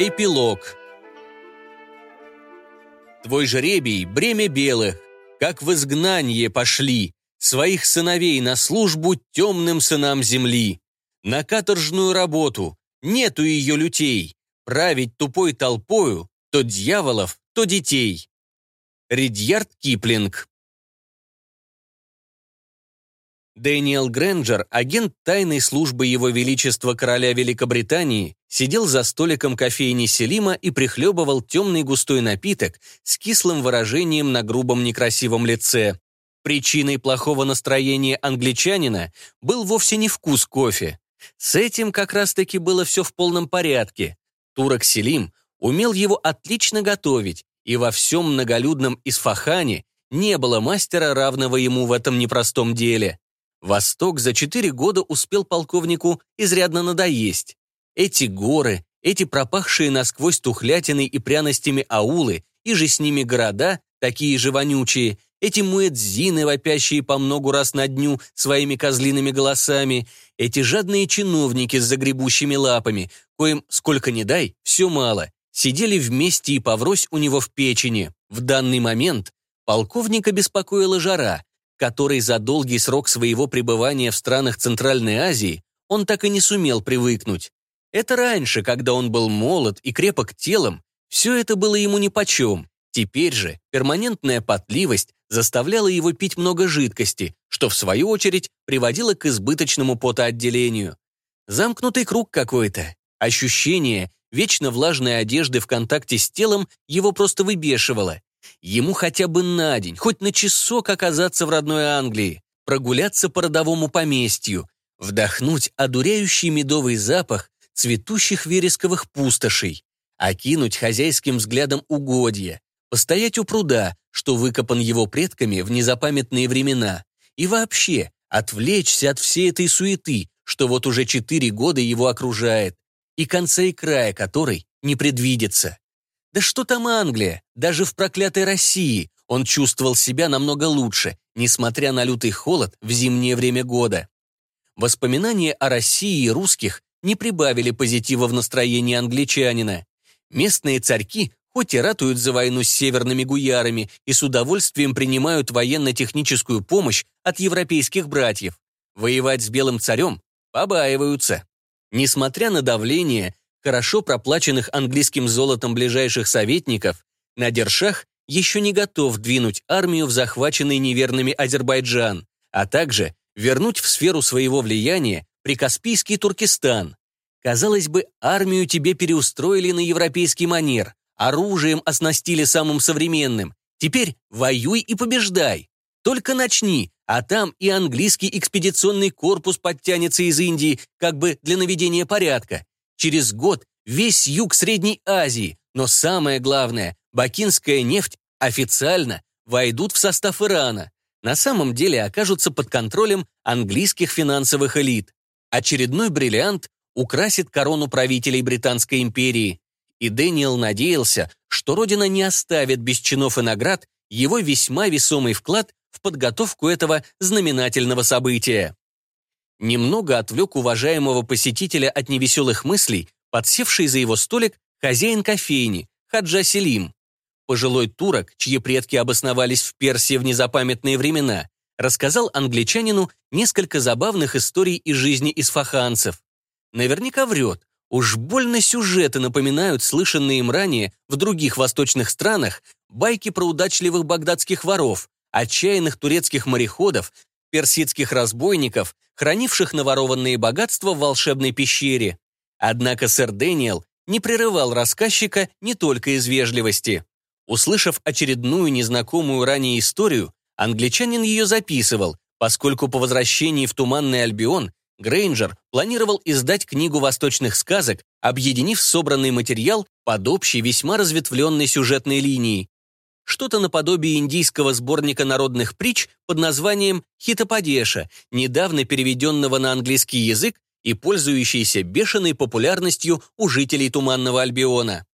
Эпилог Твой жребий — бремя белых, как в изгнание пошли, своих сыновей на службу темным сынам земли. На каторжную работу, нету ее лютей, править тупой толпою, то дьяволов, то детей. Ридьярд Киплинг Дэниел Грэнджер, агент тайной службы Его Величества Короля Великобритании, сидел за столиком кофейни Селима и прихлебывал темный густой напиток с кислым выражением на грубом некрасивом лице. Причиной плохого настроения англичанина был вовсе не вкус кофе. С этим как раз-таки было все в полном порядке. Турок Селим умел его отлично готовить, и во всем многолюдном Исфахане не было мастера, равного ему в этом непростом деле. Восток за четыре года успел полковнику изрядно надоесть. Эти горы, эти пропахшие насквозь тухлятиной и пряностями аулы, и же с ними города, такие же вонючие, эти муэдзины, вопящие по многу раз на дню своими козлиными голосами, эти жадные чиновники с загребущими лапами, коим, сколько ни дай, все мало, сидели вместе и поврось у него в печени. В данный момент полковника беспокоила жара, которой за долгий срок своего пребывания в странах Центральной Азии он так и не сумел привыкнуть. Это раньше, когда он был молод и крепок телом, все это было ему нипочем. Теперь же перманентная потливость заставляла его пить много жидкости, что в свою очередь приводило к избыточному потоотделению. Замкнутый круг какой-то. Ощущение вечно влажной одежды в контакте с телом его просто выбешивало. Ему хотя бы на день, хоть на часок оказаться в родной Англии, прогуляться по родовому поместью, вдохнуть одуряющий медовый запах цветущих вересковых пустошей, окинуть хозяйским взглядом угодья, постоять у пруда, что выкопан его предками в незапамятные времена, и вообще отвлечься от всей этой суеты, что вот уже четыре года его окружает, и конца и края которой не предвидится. Да что там Англия? Даже в проклятой России он чувствовал себя намного лучше, несмотря на лютый холод в зимнее время года. Воспоминания о России и русских не прибавили позитива в настроении англичанина. Местные царьки хоть и ратуют за войну с северными гуярами и с удовольствием принимают военно-техническую помощь от европейских братьев, воевать с белым царем побаиваются. Несмотря на давление, хорошо проплаченных английским золотом ближайших советников, Надершах еще не готов двинуть армию в захваченный неверными Азербайджан, а также вернуть в сферу своего влияния прикаспийский Туркестан. Казалось бы, армию тебе переустроили на европейский манер, оружием оснастили самым современным. Теперь воюй и побеждай. Только начни, а там и английский экспедиционный корпус подтянется из Индии, как бы для наведения порядка. Через год весь юг Средней Азии, но самое главное, бакинская нефть официально войдут в состав Ирана. На самом деле окажутся под контролем английских финансовых элит. Очередной бриллиант украсит корону правителей Британской империи. И Дэниел надеялся, что Родина не оставит без чинов и наград его весьма весомый вклад в подготовку этого знаменательного события. Немного отвлек уважаемого посетителя от невеселых мыслей, подсевший за его столик хозяин кофейни, Хаджа Селим. Пожилой турок, чьи предки обосновались в Персии в незапамятные времена, рассказал англичанину несколько забавных историй из жизни исфаханцев. Наверняка врет. Уж больно сюжеты напоминают слышанные им ранее в других восточных странах байки про удачливых багдадских воров, отчаянных турецких мореходов, персидских разбойников, хранивших наворованные богатства в волшебной пещере. Однако сэр Дэниел не прерывал рассказчика не только из вежливости. Услышав очередную незнакомую ранее историю, англичанин ее записывал, поскольку по возвращении в Туманный Альбион Грейнджер планировал издать книгу восточных сказок, объединив собранный материал под общей весьма разветвленной сюжетной линией что-то наподобие индийского сборника народных притч под названием «Хитопадеша», недавно переведенного на английский язык и пользующийся бешеной популярностью у жителей Туманного Альбиона.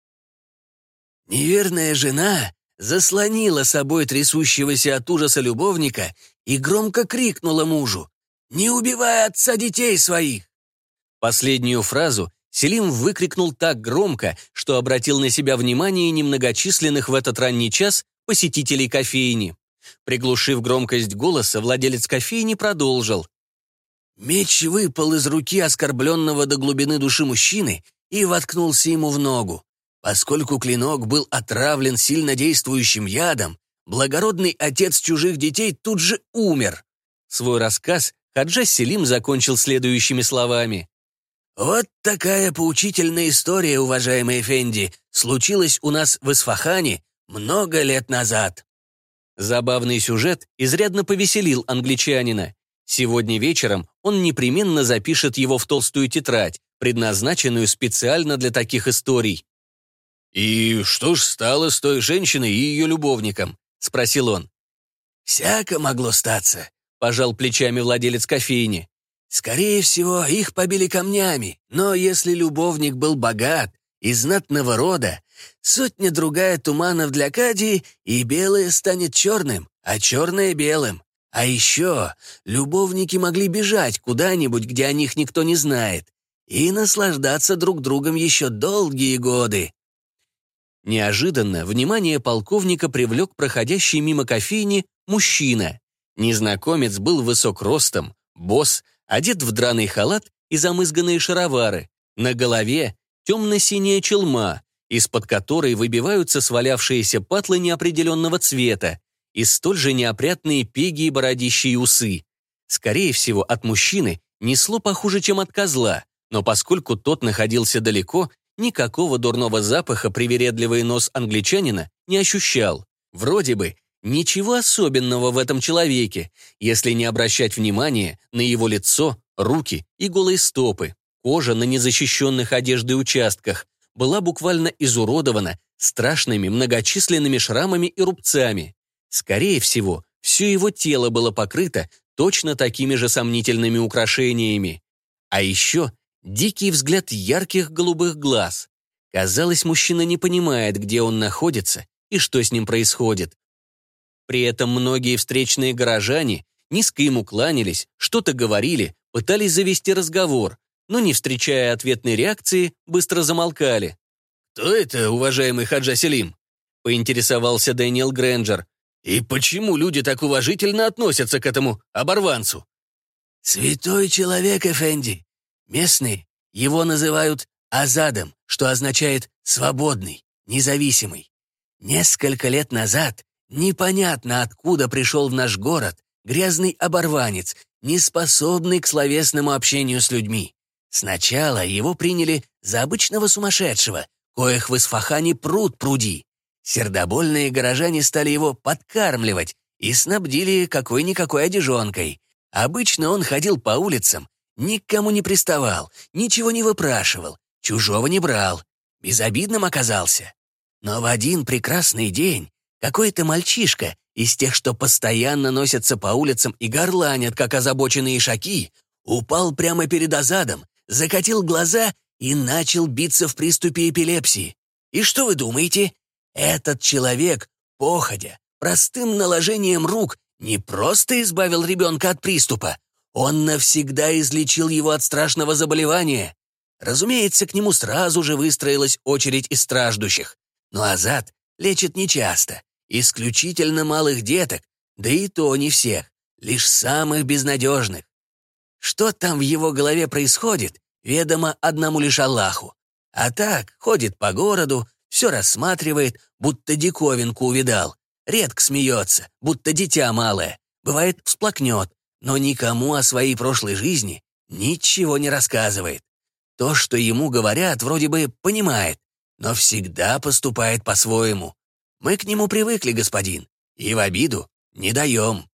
Неверная жена заслонила собой трясущегося от ужаса любовника и громко крикнула мужу «Не убивай отца детей своих!». Последнюю фразу Селим выкрикнул так громко, что обратил на себя внимание немногочисленных в этот ранний час посетителей кофейни. Приглушив громкость голоса, владелец кофейни продолжил. Меч выпал из руки оскорбленного до глубины души мужчины и воткнулся ему в ногу. Поскольку клинок был отравлен сильно действующим ядом, благородный отец чужих детей тут же умер. Свой рассказ Хаджа Селим закончил следующими словами. «Вот такая поучительная история, уважаемый Эфенди, случилась у нас в Исфахане много лет назад». Забавный сюжет изрядно повеселил англичанина. Сегодня вечером он непременно запишет его в толстую тетрадь, предназначенную специально для таких историй. «И что ж стало с той женщиной и ее любовником?» — спросил он. «Всяко могло статься», — пожал плечами владелец кофейни. «Скорее всего, их побили камнями, но если любовник был богат и знатного рода, сотня-другая туманов для Кадии, и белое станет черным, а черное — белым. А еще любовники могли бежать куда-нибудь, где о них никто не знает, и наслаждаться друг другом еще долгие годы. Неожиданно внимание полковника привлек проходящий мимо кофейни мужчина. Незнакомец был высок ростом, босс, одет в драный халат и замызганные шаровары. На голове темно-синяя челма, из-под которой выбиваются свалявшиеся патлы неопределенного цвета, и столь же неопрятные пеги и бородищие усы. Скорее всего, от мужчины несло похуже, чем от козла, но поскольку тот находился далеко, никакого дурного запаха привередливый нос англичанина не ощущал. Вроде бы ничего особенного в этом человеке, если не обращать внимания на его лицо, руки и голые стопы. Кожа на незащищенных одеждой участках была буквально изуродована страшными многочисленными шрамами и рубцами. Скорее всего, все его тело было покрыто точно такими же сомнительными украшениями. А еще дикий взгляд ярких голубых глаз. Казалось, мужчина не понимает, где он находится и что с ним происходит. При этом многие встречные горожане низко ему кланялись, что-то говорили, пытались завести разговор, но, не встречая ответной реакции, быстро замолкали. «Кто это, уважаемый Хаджа Селим?» — поинтересовался Дэниел Грэнджер, и почему люди так уважительно относятся к этому оборванцу? Святой человек, Эфенди. Местные его называют Азадом, что означает «свободный», «независимый». Несколько лет назад непонятно откуда пришел в наш город грязный оборванец, не способный к словесному общению с людьми. Сначала его приняли за обычного сумасшедшего, коих в Исфахане пруд пруди. Сердобольные горожане стали его подкармливать и снабдили какой-никакой одежонкой. Обычно он ходил по улицам, никому не приставал, ничего не выпрашивал, чужого не брал, безобидным оказался. Но в один прекрасный день какой-то мальчишка из тех, что постоянно носятся по улицам и горланят, как озабоченные шаки, упал прямо перед Азадом, закатил глаза и начал биться в приступе эпилепсии. И что вы думаете? Этот человек, походя, простым наложением рук, не просто избавил ребенка от приступа, он навсегда излечил его от страшного заболевания. Разумеется, к нему сразу же выстроилась очередь из страждущих. Но Азат лечит нечасто, исключительно малых деток, да и то не всех, лишь самых безнадежных. Что там в его голове происходит, ведомо одному лишь Аллаху. А так, ходит по городу, все рассматривает, будто диковинку увидал. Редко смеется, будто дитя малое. Бывает, всплакнет, но никому о своей прошлой жизни ничего не рассказывает. То, что ему говорят, вроде бы понимает, но всегда поступает по-своему. Мы к нему привыкли, господин, и в обиду не даем.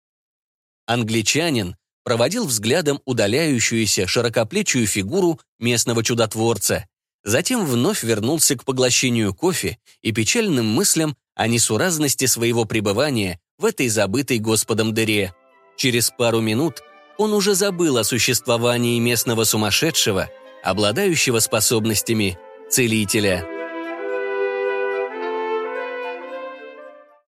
Англичанин проводил взглядом удаляющуюся широкоплечую фигуру местного чудотворца. Затем вновь вернулся к поглощению кофе и печальным мыслям о несуразности своего пребывания в этой забытой Господом дыре. Через пару минут он уже забыл о существовании местного сумасшедшего, обладающего способностями целителя.